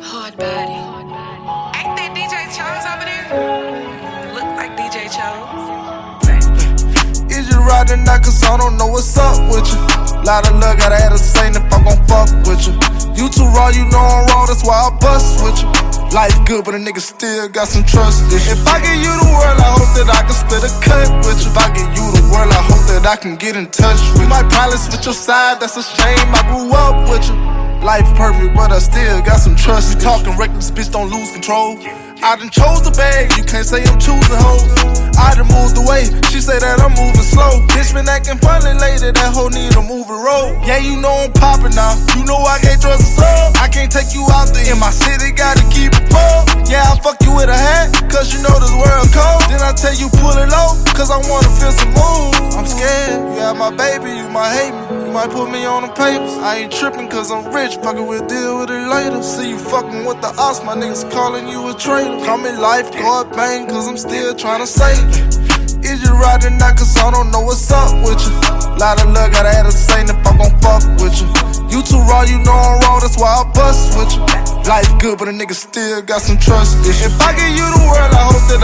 Hard body. Ain't that DJ Jones over there? Look like DJ Jones. Is you riding now? Cause I don't know what's up with you. Lot of luck, gotta add a saint if I'm gon' fuck with you. You too raw, you know I'm raw, that's why I bust with you. Life good, but a nigga still got some trust issues. If I give you the world, I hope that I can split a cut with you. If I give you the world, I hope that I can get in touch with you. My pilot with your side, that's a shame. I grew up with you. Life perfect, but I still got some trust. You talking reckless, bitch, don't lose control. I done chose the bag, you can't say I'm choosing hoes. I done moved away, she say that I'm moving slow. Bitch been acting funny lately, that hoe need a moving road. Yeah, you know I'm popping now, you know I can't trust a soul. I can't take you out there in my city, gotta keep it pulled. I wanna feel some mood. I'm scared, you have my baby, you might hate me. You might put me on the papers. I ain't tripping cause I'm rich, fucking we'll deal with it later. See you fucking with the ops, my niggas calling you a traitor. Call me life, God bang, cause I'm still trying to save you. Is you riding out cause I don't know what's up with you? Lot of love, gotta have a saying if I'm gon' fuck with you. You too raw, you know I'm raw, that's why I bust with you. Life good, but a nigga still got some trust issues. If I give you the world, I hope that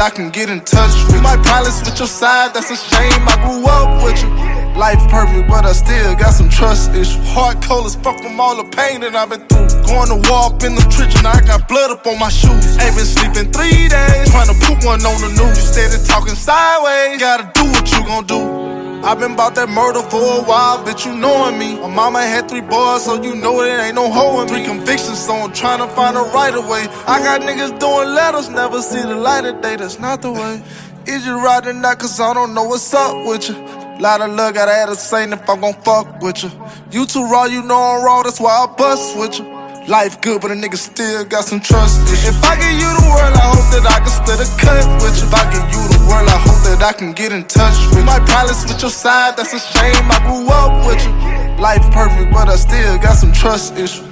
I can get in touch with. My probably switch your side, that's a shame. I grew up with you. Life perfect, but I still got some trust issues. Heart cold as fuck from all the pain that I've been through. Going to war up in the trench and I got blood up on my shoes. Ain't been sleeping three days, trying to put one on the news. Steady talking sideways, gotta do what you gon' do. I've been about that murder for a while, bitch, you knowing me. My mama had three boys, so you know there ain't no hoeing me. Three convictions, so I'm trying to find a right way. I got niggas doing letters, never see the light of day, that's not the way. Is you riding out cause I don't know what's up with you? Lot of luck, gotta add a saint if I'm gon' fuck with you. You too raw, you know I'm raw, that's why I bust with you. Life good, but a nigga still got some trust issues. If I give you the world, I hope that I can split a cut with you. If I give you the world, I hope that I can get in touch with. My probably switch your side, that's a shame. I grew up with you. Life perfect, but I still got some trust issues.